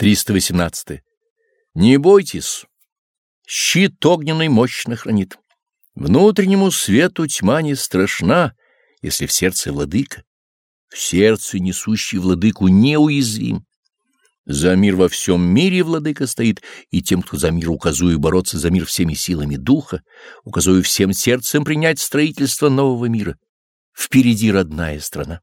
318. Не бойтесь, щит огненный мощно хранит. Внутреннему свету тьма не страшна, если в сердце владыка. В сердце несущий владыку неуязвим. За мир во всем мире владыка стоит, и тем, кто за мир указую бороться за мир всеми силами духа, указую всем сердцем принять строительство нового мира. Впереди родная страна.